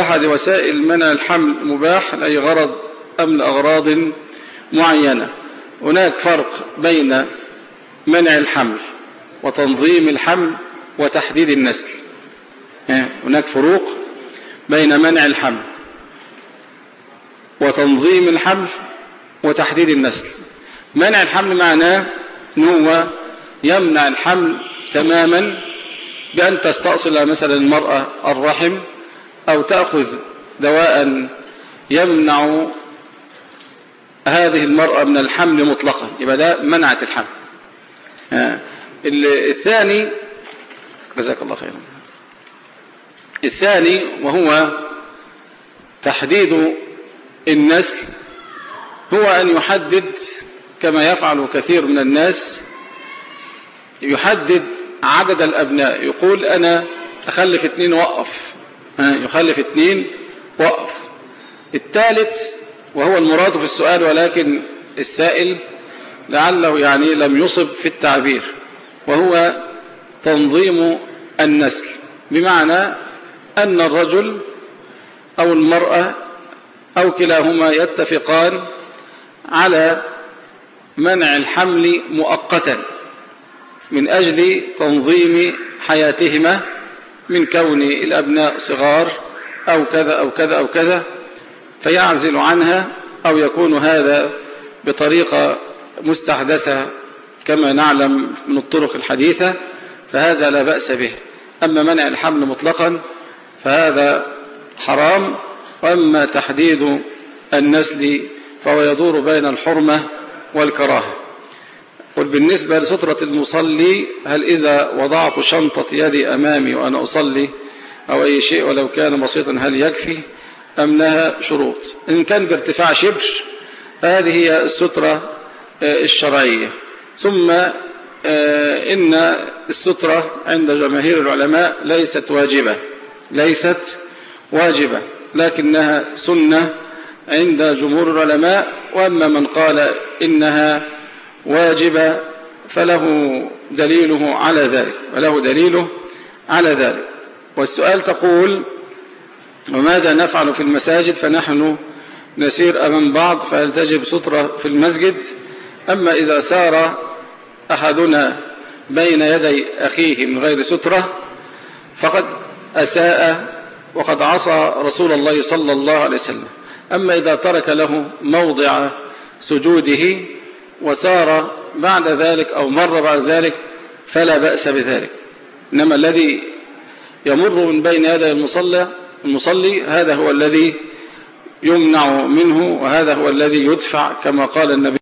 أحد وسائل منع الحمل مباح لأي غرض أم لأغراض معينة. هناك فرق بين منع الحمل وتنظيم الحمل وتحديد النسل. هناك فروق بين منع الحمل وتنظيم الحمل وتحديد النسل. منع الحمل معناه أنه يمنع الحمل تماما بأن تستأصل مثلا المرأة الرحم أو تأخذ دواء يمنع هذه المرأة من الحمل مطلقا. يبقى ده منعت الحمل. الثاني جزاك الله خيرا. الثاني وهو تحديد النسل. هو أن يحدد كما يفعل كثير من الناس يحدد عدد الأبناء. يقول أنا أخلف اثنين وقف يخلف اثنين وقف. الثالث وهو المراد في السؤال ولكن السائل لعله يعني لم يصب في التعبير وهو تنظيم النسل. بمعنى أن الرجل أو المرأة أو كلاهما يتفقان على منع الحمل مؤقتا من أجل تنظيم حياتهما. من كون الأبناء صغار أو كذا أو كذا أو كذا فيعزل عنها أو يكون هذا بطريقة مستحدثة كما نعلم من الطرق الحديثة فهذا لا بأس به. أما منع الحمل مطلقا فهذا حرام وأما تحديد النسل فهو يدور بين الحرمة والكراهة. قل بالنسبة لسترة المصلي هل إذا وضعت شنطة يدي أمامي وأنا أصلي؟ أو أي شيء ولو كان بسيطا هل يكفي؟ أم لها شروط؟ إن كان بارتفاع شبر هذه هي السترة الشرعية. ثم إن السترة عند جماهير العلماء ليست واجبة. ليست واجبة لكنها سنة عند جمهور العلماء. وأما من قال إنها واجبة فله دليله على ذلك وله دليله على ذلك. والسؤال تقول وماذا نفعل في المساجد فنحن نسير أمام بعض فهل تجب سترة في المسجد؟ أما إذا سار أحدنا بين يدي أخيه من غير سترة فقد أساء وقد عصى رسول الله صلى الله عليه وسلم. أما إذا ترك له موضع سجوده وسار بعد ذلك أو مر بعد ذلك فلا بأس بذلك. إنما الذي يمر من بين يدي المصلى المصلي هذا هو الذي يمنع منه وهذا هو الذي يدفع كما قال النبي